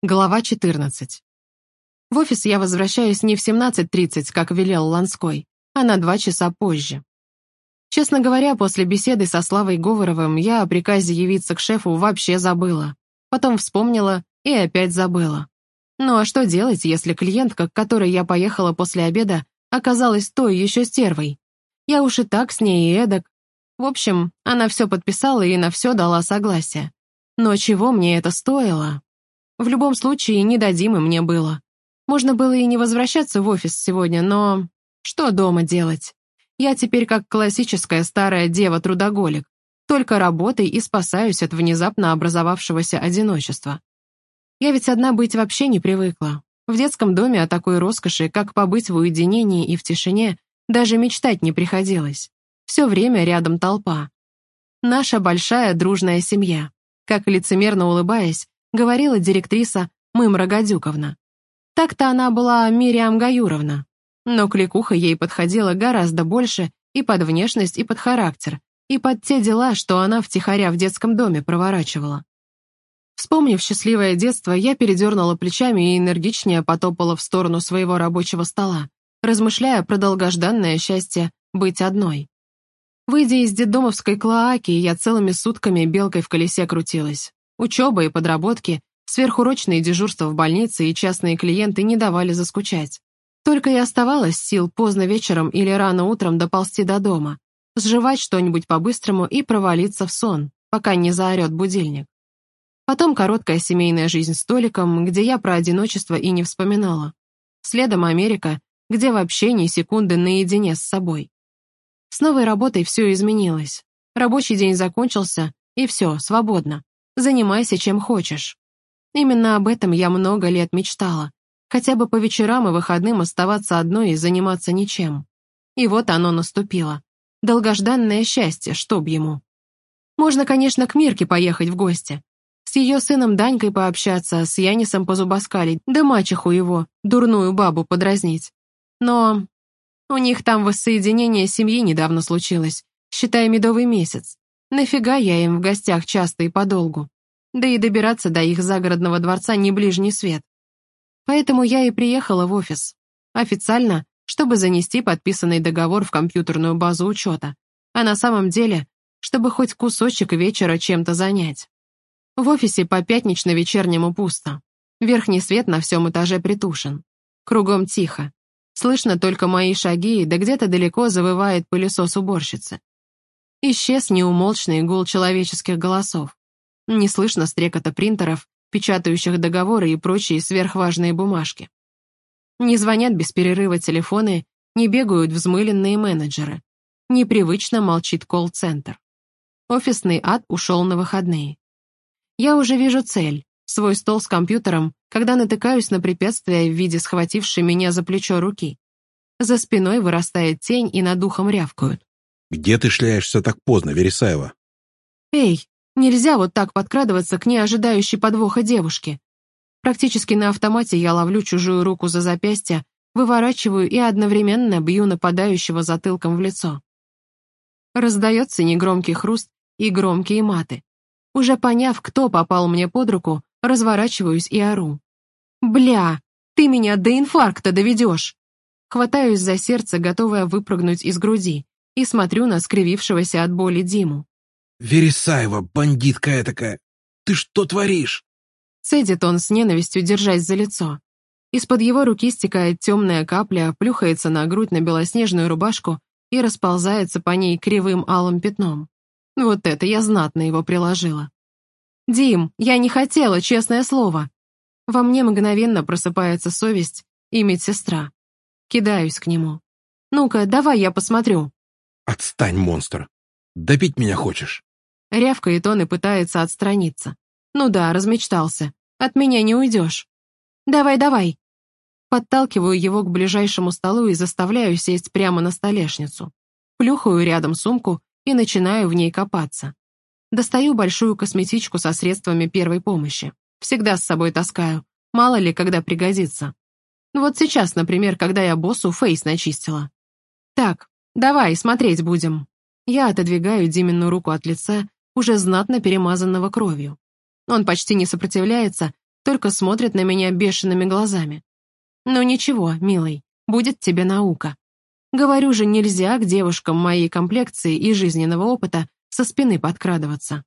Глава 14. В офис я возвращаюсь не в 17.30, как велел Ланской, а на два часа позже. Честно говоря, после беседы со Славой Говоровым я о приказе явиться к шефу вообще забыла. Потом вспомнила и опять забыла. Ну а что делать, если клиентка, к которой я поехала после обеда, оказалась той еще стервой? Я уж и так с ней и эдак. В общем, она все подписала и на все дала согласие. Но чего мне это стоило? В любом случае, не дадим и мне было. Можно было и не возвращаться в офис сегодня, но... Что дома делать? Я теперь как классическая старая дева-трудоголик. Только работой и спасаюсь от внезапно образовавшегося одиночества. Я ведь одна быть вообще не привыкла. В детском доме о такой роскоши, как побыть в уединении и в тишине, даже мечтать не приходилось. Все время рядом толпа. Наша большая дружная семья. Как лицемерно улыбаясь, говорила директриса Мымра Гадюковна. Так-то она была Мириам Гаюровна, но кликуха ей подходила гораздо больше и под внешность, и под характер, и под те дела, что она втихаря в детском доме проворачивала. Вспомнив счастливое детство, я передернула плечами и энергичнее потопала в сторону своего рабочего стола, размышляя про долгожданное счастье быть одной. Выйдя из детдомовской клоаки, я целыми сутками белкой в колесе крутилась. Учеба и подработки, сверхурочные дежурства в больнице и частные клиенты не давали заскучать. Только и оставалось сил поздно вечером или рано утром доползти до дома, сживать что-нибудь по-быстрому и провалиться в сон, пока не заорет будильник. Потом короткая семейная жизнь с Толиком, где я про одиночество и не вспоминала. Следом Америка, где вообще ни секунды наедине с собой. С новой работой все изменилось. Рабочий день закончился, и все, свободно. Занимайся чем хочешь. Именно об этом я много лет мечтала. Хотя бы по вечерам и выходным оставаться одной и заниматься ничем. И вот оно наступило. Долгожданное счастье, чтоб ему. Можно, конечно, к Мирке поехать в гости. С ее сыном Данькой пообщаться, с Янисом позубоскалить, да мачеху его, дурную бабу, подразнить. Но у них там воссоединение семьи недавно случилось, считай медовый месяц. Нафига я им в гостях часто и подолгу? Да и добираться до их загородного дворца не ближний свет. Поэтому я и приехала в офис. Официально, чтобы занести подписанный договор в компьютерную базу учета. А на самом деле, чтобы хоть кусочек вечера чем-то занять. В офисе по пятнично-вечернему пусто. Верхний свет на всем этаже притушен. Кругом тихо. Слышно только мои шаги, да где-то далеко завывает пылесос уборщицы. Исчез неумолчный гул человеческих голосов. Не слышно стрекота принтеров, печатающих договоры и прочие сверхважные бумажки. Не звонят без перерыва телефоны, не бегают взмыленные менеджеры. Непривычно молчит колл-центр. Офисный ад ушел на выходные. Я уже вижу цель, свой стол с компьютером, когда натыкаюсь на препятствие в виде схватившей меня за плечо руки. За спиной вырастает тень и над ухом рявкают. «Где ты шляешься так поздно, Вересаева?» «Эй, нельзя вот так подкрадываться к неожидающей подвоха девушке». Практически на автомате я ловлю чужую руку за запястье, выворачиваю и одновременно бью нападающего затылком в лицо. Раздается негромкий хруст и громкие маты. Уже поняв, кто попал мне под руку, разворачиваюсь и ору. «Бля, ты меня до инфаркта доведешь!» Хватаюсь за сердце, готовая выпрыгнуть из груди и смотрю на скривившегося от боли Диму. «Вересаева, бандитка этакая! Ты что творишь?» Цедит он с ненавистью, держась за лицо. Из-под его руки стекает темная капля, плюхается на грудь на белоснежную рубашку и расползается по ней кривым алым пятном. Вот это я знатно его приложила. «Дим, я не хотела, честное слово!» Во мне мгновенно просыпается совесть и медсестра. Кидаюсь к нему. «Ну-ка, давай я посмотрю». «Отстань, монстр! Добить меня хочешь?» Рявкает он и пытается отстраниться. «Ну да, размечтался. От меня не уйдешь. Давай, давай!» Подталкиваю его к ближайшему столу и заставляю сесть прямо на столешницу. Плюхаю рядом сумку и начинаю в ней копаться. Достаю большую косметичку со средствами первой помощи. Всегда с собой таскаю. Мало ли, когда пригодится. Вот сейчас, например, когда я боссу фейс начистила. Так, «Давай, смотреть будем». Я отодвигаю Димину руку от лица, уже знатно перемазанного кровью. Он почти не сопротивляется, только смотрит на меня бешеными глазами. Ну ничего, милый, будет тебе наука. Говорю же, нельзя к девушкам моей комплекции и жизненного опыта со спины подкрадываться.